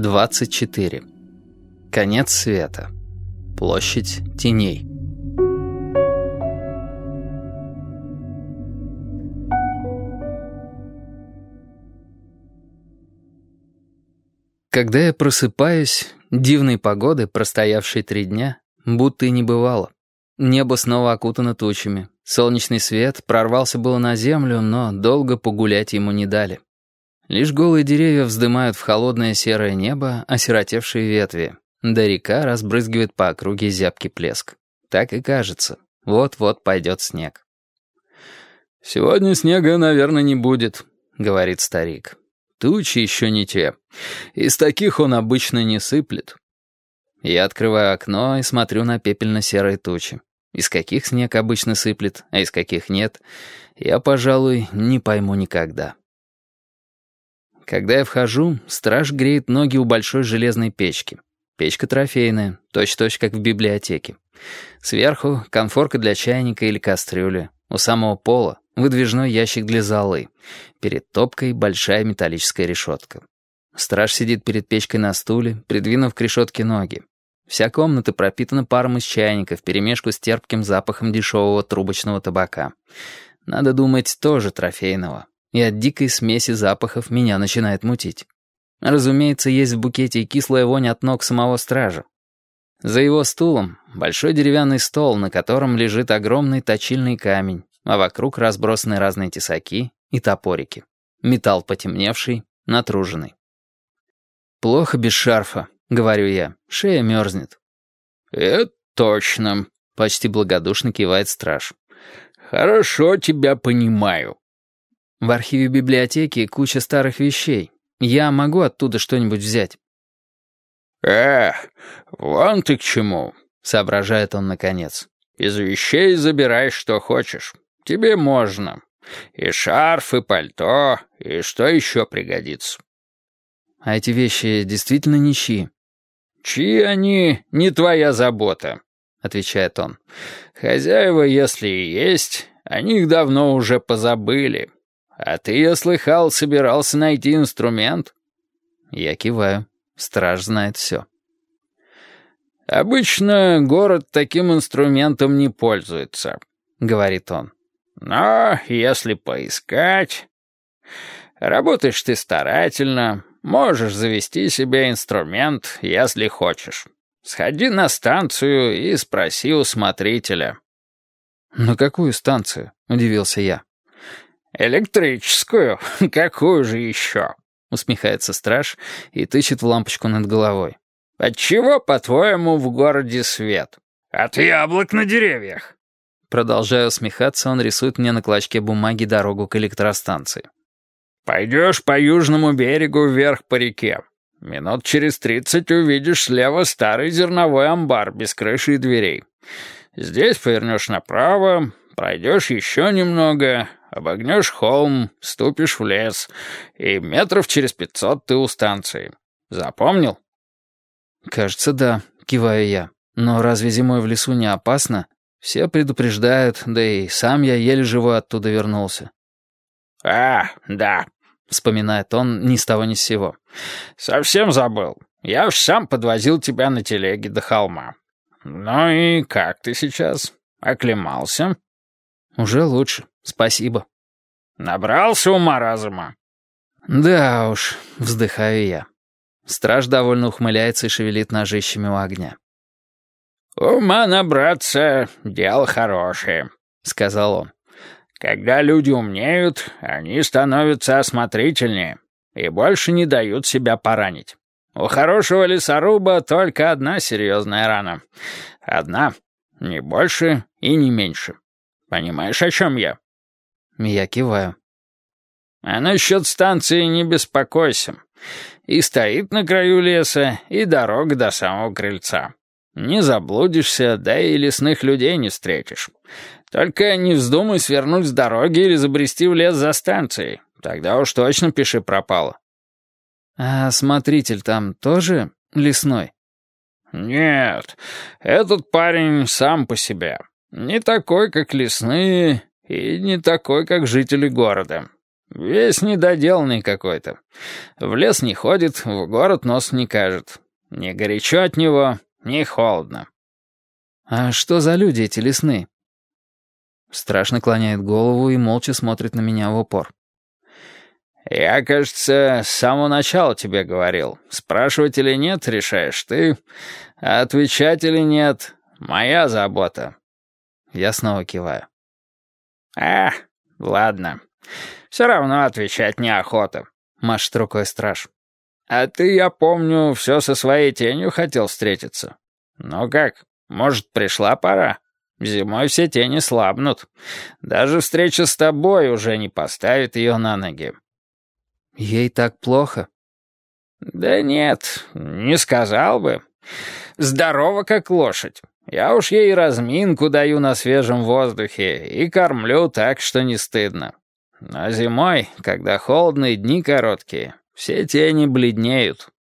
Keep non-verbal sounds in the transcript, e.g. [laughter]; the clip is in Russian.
24. Конец света. Площадь теней. Когда я просыпаюсь, дивной погоды, простоявшей три дня, будто и не бывало. Небо снова окутано тучами. Солнечный свет прорвался было на землю, но долго погулять ему не дали. Лишь голые деревья вздымают в холодное серое небо осиротевшие ветви, да река разбрызгивает по округе зябкий плеск. Так и кажется. Вот-вот пойдет снег. «Сегодня снега, наверное, не будет», — говорит старик. «Тучи еще не те. Из таких он обычно не сыплет». Я открываю окно и смотрю на пепельно-серые тучи. Из каких снег обычно сыплет, а из каких нет, я, пожалуй, не пойму никогда. Когда я вхожу, страж греет ноги у большой железной печки. Печка трофейная, точь-точь как в библиотеке. Сверху — конфорка для чайника или кастрюли. У самого пола — выдвижной ящик для золы. Перед топкой — большая металлическая решетка. Страж сидит перед печкой на стуле, придвинув к решетке ноги. Вся комната пропитана паром из чайника вперемешку с терпким запахом дешевого трубочного табака. Надо думать, тоже трофейного. И от дикой смеси запахов меня начинает мутить. Разумеется, есть в букете и кислая вонь от ног самого стража. За его стулом большой деревянный стол, на котором лежит огромный точильный камень, а вокруг разбросаны разные тесаки и топорики. Металл потемневший, натруженный. Плохо без шарфа. — говорю я. «Шея мерзнет». «Это точно», — почти благодушно кивает страж. «Хорошо тебя понимаю». В архиве библиотеки куча старых вещей. Я могу оттуда что-нибудь взять. «Эх, вон ты к чему», — соображает он наконец. «Из вещей забирай, что хочешь. Тебе можно. И шарф, и пальто, и что еще пригодится». «А эти вещи действительно нищие?» «Чьи они, не твоя забота», — отвечает он. «Хозяева, если и есть, о них давно уже позабыли. А ты, я слыхал, собирался найти инструмент?» Я киваю. Страж знает все. «Обычно город таким инструментом не пользуется», — говорит он. «Но если поискать...» Работаешь ты старательно, Можешь завести себе инструмент, если хочешь. Сходи на станцию и спроси у смотрителя». «На какую станцию?» — удивился я. «Электрическую? [laughs] Какую же еще?» — усмехается страж и тычет в лампочку над головой. «Отчего, по-твоему, в городе свет? От яблок на деревьях». Продолжая усмехаться, он рисует мне на клочке бумаги дорогу к электростанции. Пойдешь по южному берегу вверх по реке. Минут через тридцать увидишь слева старый зерновой амбар без крыши и дверей. Здесь повернешь направо, пройдешь еще немного, обогнешь холм, ступишь в лес, и метров через пятьсот ты у станции. Запомнил? Кажется, да, киваю я. Но разве зимой в лесу не опасно? Все предупреждают, да и сам я еле живой оттуда вернулся. «А, да», — вспоминает он ни с того ни с сего. «Совсем забыл. Я уж сам подвозил тебя на телеге до холма. Ну и как ты сейчас? Оклемался?» «Уже лучше, спасибо». «Набрался ума разума?» «Да уж», — вздыхаю я. Страж довольно ухмыляется и шевелит ножищами у огня. «Ума набраться — дело хорошее», — сказал он. Когда люди умнеют, они становятся осмотрительнее и больше не дают себя поранить. У хорошего лесоруба только одна серьезная рана. Одна, не больше и не меньше. Понимаешь, о чем я? Я киваю. А насчет станции не беспокойся. И стоит на краю леса, и дорога до самого крыльца. Не заблудишься, да и лесных людей не встретишь. Только не вздумай свернуть с дороги или забрести в лес за станцией. Тогда уж точно пиши пропало». «А смотритель там тоже лесной?» «Нет, этот парень сам по себе. Не такой, как лесные, и не такой, как жители города. Весь недоделанный какой-то. В лес не ходит, в город нос не кажет. Не горячо от него, не холодно. А что за люди эти лесные? Страшно клоняет голову и молча смотрит на меня в упор. «Я, кажется, с самого начала тебе говорил. Спрашивать или нет, решаешь ты. А отвечать или нет — моя забота». Я снова киваю. «А, ладно. Все равно отвечать неохота», — машет рукой страж. «А ты, я помню, все со своей тенью хотел встретиться. Ну как, может, пришла пора?» Зимой все тени слабнут. Даже встреча с тобой уже не поставит ее на ноги. Ей так плохо? Да нет, не сказал бы. Здорова, как лошадь. Я уж ей разминку даю на свежем воздухе и кормлю так, что не стыдно. Но зимой, когда холодные дни короткие, все тени бледнеют.